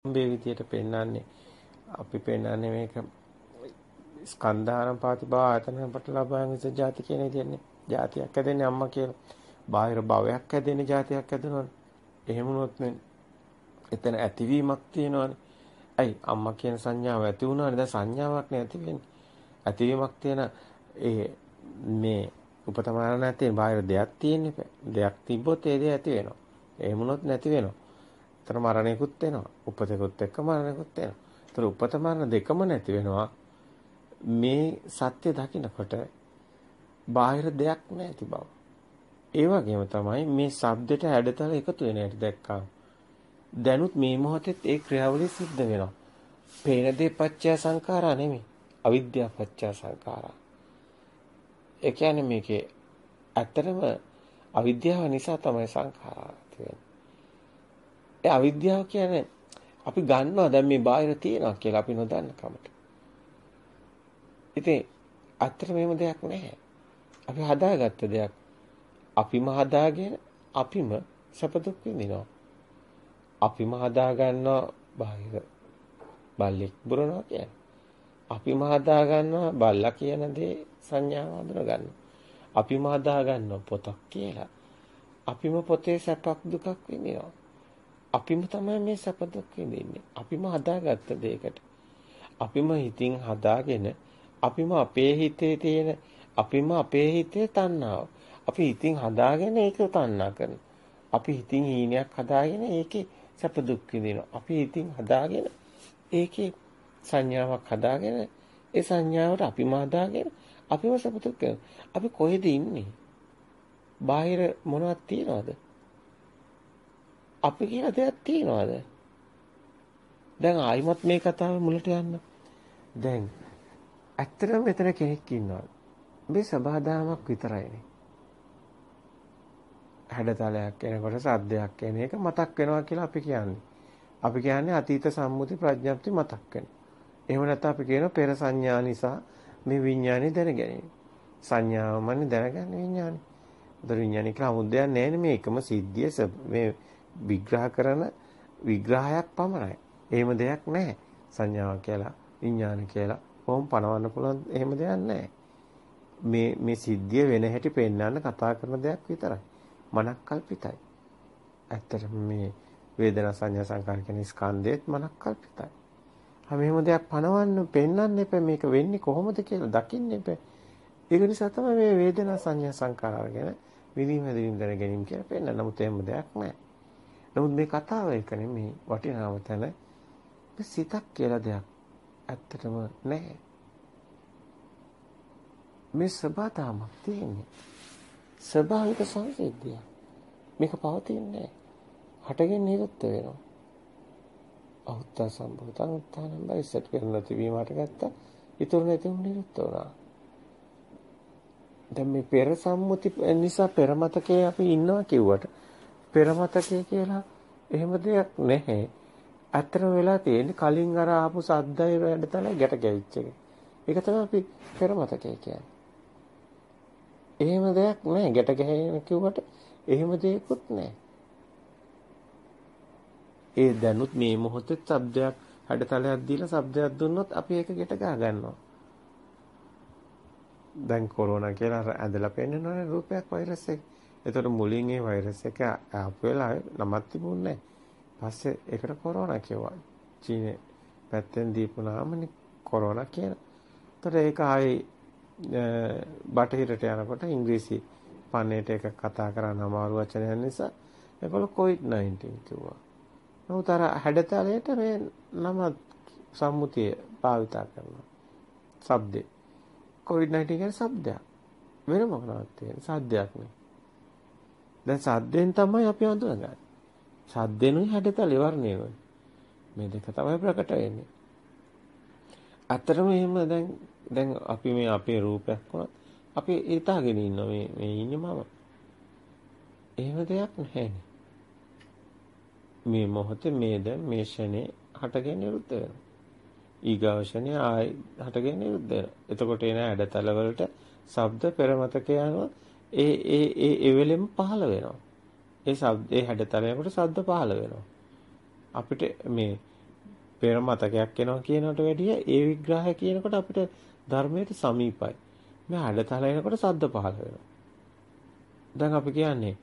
සම්බේ විදියට පෙන්වන්නේ අපි පෙන්වන්නේ මේක ස්කන්ධාරම් පාතිභා ආයතන ප්‍රතිලාභයන් විස જાති කියන දෙන්නේ. જાතියක් හැදෙන්නේ අම්මා කියලා. බාහිර භවයක් හැදෙන්නේ જાතියක් හැදෙනවනේ. එහෙම වුණොත් එතන ඇතිවීමක් තියෙනවනේ. ඇයි අම්මා කියන සංඥාව ඇති වුණානේ දැන් සංඥාවක් නේ ඇති වෙන්නේ. ඇතිවීමක් තියෙන ඒ මේ උපතමාන නැති බාහිර දෙයක් තියෙන්නේ. දෙයක් තිබ්බොත් ඒ දේ ඇති වෙනවා. එහෙම වුණොත් නැති වෙනවා. එතන මරණයකුත් එනවා. උපතකුත් එක්ක මරණයකුත් එනවා. ඒතර උපත මරණ දෙකම නැති වෙනවා. මේ සත්‍ය දකිනකොට බාහිර දෙයක් නැති බව. ඒ වගේම තමයි මේ shabdයට හැඩතල එකතු වෙන හැටි දැක්කා. දැනුත් මේ මොහොතෙත් ඒ ක්‍රියාවලිය සිද්ධ වෙනවා. පේන දේ පත්‍ය සංඛාරා නෙමෙයි. අවිද්‍යාව පත්‍ය සංඛාරා. ඒ කියන්නේ මේකේ ඇත්තටම අවිද්‍යාව නිසා තමයි සංඛාරා තියෙන්නේ. ඒ අවිද්‍යාව කියන්නේ අපි ගන්නවා දැන් මේ බාහිර තියෙනවා කියලා අපි නොදන්න කමට. ඉතින් අත්‍තර මේම දෙයක් නැහැ. අපි හදාගත්ත දෙයක්. අපිම හදාගෙන අපිම සැප දුක් විඳිනවා. අපිම හදාගන්නවා බාහිර බල්ලෙක් බුරනවා කියන්නේ. අපිම හදාගන්නවා බල්ලා කියන දේ සංඥාව හඳුන ගන්නවා. අපිම හදාගන්නවා පොතක් කියලා. අපිම පොතේ සැපක් දුකක් විඳිනවා. අපිම තමයි මේ සැප දුක් විඳින්නේ. අපිම හදාගත්ත දෙයකට. අපිම හිතින් හදාගෙන අපිම අපේ හිතේ තියෙන අපිම අපේ හිතේ තණ්හාව. අපි හිතින් හදාගෙන ඒක තණ්හා කරනවා. අපි හිතින් හීනයක් හදාගෙන ඒකේ සැප දුක් විඳිනවා. අපි හිතින් හදාගෙන ඒකේ සංඥාවක් හදාගෙන ඒ සංඥාවට අපිම හදාගෙන අපිම සැප දුක් අපි කොහෙද ඉන්නේ? බාහිර මොනවද තියනවද? අපි කියලා දෙයක් තියනවද? දැන් ආයිමත් මේ කතාවේ මුලට යන්න. දැන් ඇත්තටම මෙතන කෙනෙක් ඉන්නවා. මේ සබහාදාමක් විතරයිනේ. හැඩතලයක් එනකොට සද්දයක් එන එක මතක් වෙනවා කියලා අපි කියන්නේ. අපි කියන්නේ අතීත සම්මුති ප්‍රඥප්ති මතක් වෙනවා. එහෙම නැත්නම් අපි කියනවා පෙර සංඥා නිසා මේ විඥානේ දැනගැනීම. සංඥාවමනේ දැනගන්න විඥානේ. උදේ විඥානේ කියලා 아무දයක් නැහැ මේ එකම සිද්ධිය මේ විග්‍රහ කරන විග්‍රහයක් පමණයි. එහෙම දෙයක් නැහැ. සංඥාව කියලා විඥාන කියලා කොහොම පනවන්න පුළුවන් එහෙම දෙයක් නැහැ. මේ මේ සිද්ධිය වෙන හැටි පෙන්වන්න කතා කරන දෙයක් විතරයි. මනක් කල්පිතයි. ඇත්තටම මේ වේදනා සංඥා සංකාර කියන ස්කන්ධයත් මනක් කල්පිතයි. හැම එහෙම දෙයක් පනවන්න පෙන්වන්න එපා මේක වෙන්නේ කොහොමද කියලා දකින්න එපා. ඒක නිසා තමයි මේ වේදනා සංඥා සංකාර ගැන විදීම හැදීම දැන ගැනීම කියලා පෙන්වන්න. නමුත් එහෙම දෙයක් නැහැ. නමුත් මේ කතාව එක නෙමේ වටිනාම තැන සිතක් කියලා දෙයක් ඇත්තටම නැහැ. මේ සබතාවක් තියෙන්නේ. ස්වභාවික සංසිද්ධිය. මේක පවතින්නේ හටගෙන නිරුද්ධ වෙනවා. අවුත්ත සම්භූතං උත්තානම් බයිසට් කරන තිබීමට ගත්තා. ඊතුරු නැතිව නිරුද්ධ වුණා. දැන් මේ පෙර සම්මුති නිසා පෙර මතකයේ අපි ඉන්නවා කිව්වට පෙරමතකේ කියලා එහෙම දෙයක් නැහැ. ඇත්තටම වෙලා තියෙන්නේ කලින් අර ආපු සද්දයි වැඩතලයි ගැට ගැවිච්ච එක. ඒක තමයි අපි පෙරමතකේ කියන්නේ. එහෙම දෙයක් නැහැ. ගැට ගැහෙන කිව්වට එහෙම දෙයක්වත් නැහැ. ඒ දැනුත් මේ මොහොතේ શબ્දයක් හැඩතලයක් දීලා શબ્දයක් දුන්නොත් අපි ඒක ගැට ගහ ගන්නවා. දැන් කොරෝනා කියලා ඇඳලා පෙන්නනවනේ රූපයක් වෛරස් එක. එතකොට මුලින් ඒ වෛරස් එක ආපු වෙලාවේ නමක් තිබුණේ පස්සේ ඒකට කොරෝනා කිව්වා. චීනේ පැත්තෙන් දීපු නාමනේ කොරෝනා කියන. එතකොට ඒක ආයේ බටහිරට යනකොට ඉංග්‍රීසි පන්නේට එක කතා කරන්න අමාරු වචනයක් නිසා ඒගොල්ලෝ COVID-19 කිව්වා. නමුත් අර හැඩතලයට මේ නම සම්මුතිය භාවිතා කරනවා. shabde. COVID-19 කියන්නේ શબ્දයක්. වෙන මොකක්වත් තියෙන සද්දයක් නෙවෙයි. දැන් සද්දෙන් තමයි අපි හඳුනගන්නේ. සද්දෙනුයි හැඩතල වර්ණයනුයි. මේ දෙක තමයි ප්‍රකට වෙන්නේ. අතරම එහෙම දැන් දැන් අපි මේ අපේ රූපයක් වුණත් අපි හිතාගෙන ඉන්නවා මේ මේ ඉන්නේ මම. එහෙම දෙයක් නැහැ මේ මොහොතේ මේ දැන් මේ ෂනේ හටගෙන නිරුද්ධ වෙනවා. ඊගාව ෂනේ ආයි හටගෙන නිරුද්ධ වෙනවා. එතකොට එන ඇඩතල වලට ශබ්ද පෙරමතක යනවා. ඒ ඒ ඒ එවෙලෙම පහළ වෙනවා. ඒ ශබ්ද ඒ හැඩතලයකට ශබ්ද පහළ වෙනවා. අපිට මේ පෙර මතකයක් එනවා කියනකට වැඩිය ඒ විග්‍රහය කියනකොට අපිට ධර්මයට සමීපයි. මේ හැඩතල එනකොට සද්ද පහළ වෙනවා. දැන් අපි කියන්නේ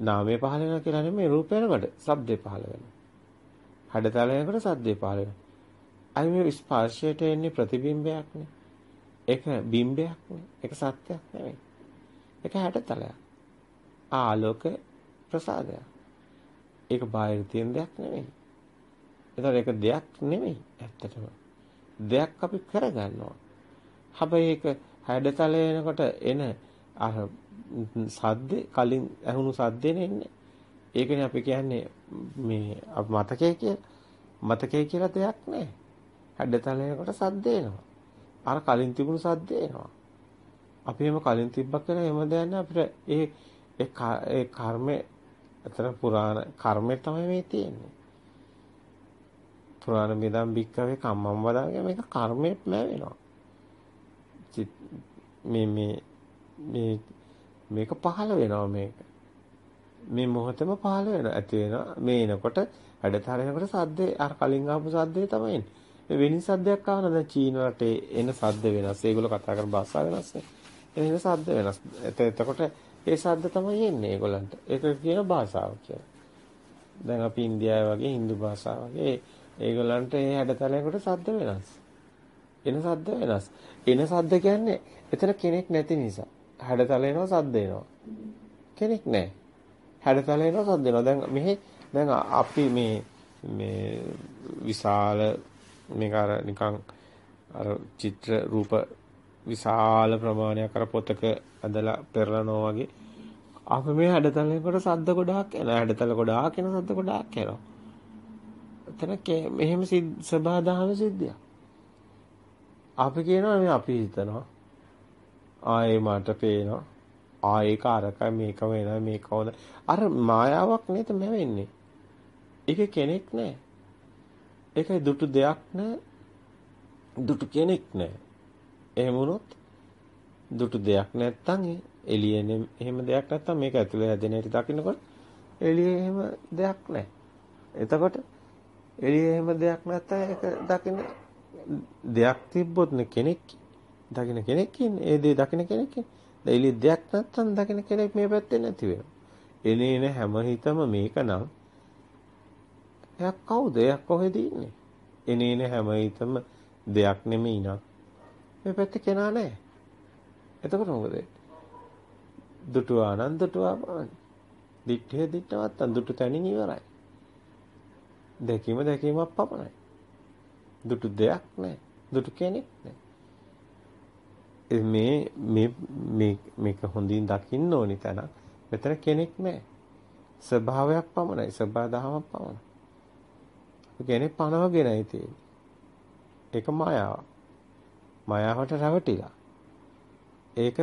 නාමය පහළ වෙනවා කියලා නෙමෙයි රූපය එනකොට ශබ්දේ පහළ වෙනවා. හැඩතල එනකොට සද්දේ පහළ වෙනවා. අයි මේ ස්පර්ශයට එන්නේ ප්‍රතිබිම්බයක්නේ. ඒක බිම්බයක්නේ. ඒක සත්‍යයක් නෙමෙයි. ඒක හැඩතලයක්. ආලෝක ප්‍රසාදයක්. ඒක බාහිර තියෙන දෙයක් නෙමෙයි. ඒතර ඒක දෙයක් නෙමෙයි ඇත්තටම. දෙයක් අපි කරගන්නවා. හැබැයි ඒක හැඩතල එනකොට එන අර සද්දේ කලින් ඇහුණු සද්දේ නෙන්නේ. ඒකනේ අපි කියන්නේ මේ මතකයේ කියලා. මතකයේ කියලා දෙයක් නැහැ. හැඩතල එනකොට සද්ද එනවා. අර කලින් තිබුණු සද්ද එනවා. අපි එහෙම කලින් තිබ්බක් කියලා එහෙම දෙයක් නැහැ අපිට ඒ ඒ කර්මේ අතර පුරාණ කර්මය තමයි මේ තියෙන්නේ. පුරාණ බෙදම් බික්කවේ කම්මම් වදාගේ මේක කර්මයක් නැවෙනවා. මේ මේ මේ මේක පහළ වෙනවා මේක. මේ මොහොතේම පහළ වෙනවා. ඇති වෙනවා. මේ එනකොට හැඩතරනකොට සද්දේ අර කලින් ආපු සද්දේ තමයි එන්නේ. මේ වෙනින් සද්දයක් ආවන දැන් චීන රටේ එන සද්ද වෙනස්. ඒගොල්ලෝ කතා කරන භාෂාව වෙනස් නේ. එන සද්ද වෙනස්. එතකොට ඒ ශබ්ද තමයි එන්නේ ඒගොල්ලන්ට. ඒක කියන භාෂාව කියලා. දැන් අපි ඉන්දියාවේ වගේ හින්දු භාෂාව වගේ ඒගොල්ලන්ට ඒ හැඩතලයකට ශබ්ද වෙනස්. එන ශබ්ද වෙනස්. එන ශබ්ද කියන්නේ එතන කෙනෙක් නැති නිසා. හැඩතල එනවා ශබ්ද එනවා. කෙනෙක් නැහැ. හැඩතල එනවා ශබ්ද එනවා. දැන් මෙහි දැන් අපි මේ මේ විශාල මේක අර නිකන් අර චිත්‍ර රූප විශාල ප්‍රමාණයක් අර පොතක ඇදලා පෙරලනවා වගේ. අපි මේ හැඩතලයකට සද්ද ගොඩාක් එනවා. හැඩතල ගොඩාක් එන සද්ද ගොඩාක් එනවා. එතන මෙහෙම සබාදාම සිද්ධියක්. අපි කියනවා මේ අපි හිතනවා. ආයේ මට පේනවා. ආයේ කාරකයි මේක වෙනවා මේක හොඳ අර මායාවක් නේද මෙවෙන්නේ ඒක කෙනෙක් නෑ. ඒකයි දුටු දෙයක් නෑ. දුටු කෙනෙක් නෑ. එහෙම වුණොත් දුටු දෙයක් නැත්තම් එළියේ එහෙම දෙයක් නැත්තම් මේක ඇතුලේ හැදෙන හැටි දකින්නකොට එළියේ එහෙම දෙයක් නැහැ. එතකොට එළියේ එහෙම දෙයක් නැත්තම් ඒක දකින්න දෙයක් තිබ්බොත් නේ කෙනෙක් දකින්න කෙනෙක් ඉන්නේ. ඒ දේ දකින්න කෙනෙක් ඉන්නේ. එළියේ දෙයක් නැත්තම් දකින්න කෙනෙක් මේ පැත්තේ නැති වෙනවා. එනේන හැම හිතම මේක නම් එයක් කවුද? එයක් කොහෙද ඉන්නේ? එනේන හැම හිතම දෙයක් නෙමෙයි නක්. මේ පැත්තේ කෙනා නැහැ. එතකොට මොකද? දුටු ආනන්ද දුටුවා බවනි. දිත්තේ දිත්තවත් දුටු තැනින් ඉවරයි. දැකීම දැකීමක් පමණයි. දුටු දෙයක් නැහැ. දුටු කෙනෙක් නැහැ. මේ මේ මේ මේක හොඳින් දකින්න ඕනි තැන. මෙතන කෙනෙක් නැහැ. ස්වභාවයක් පමණයි. ස්වභා දහමක් පමණයි. කෙනෙක් පනවගෙනයි තියෙන්නේ. ඒක මායාවක්. මායාවට රැවටිලා. ඒක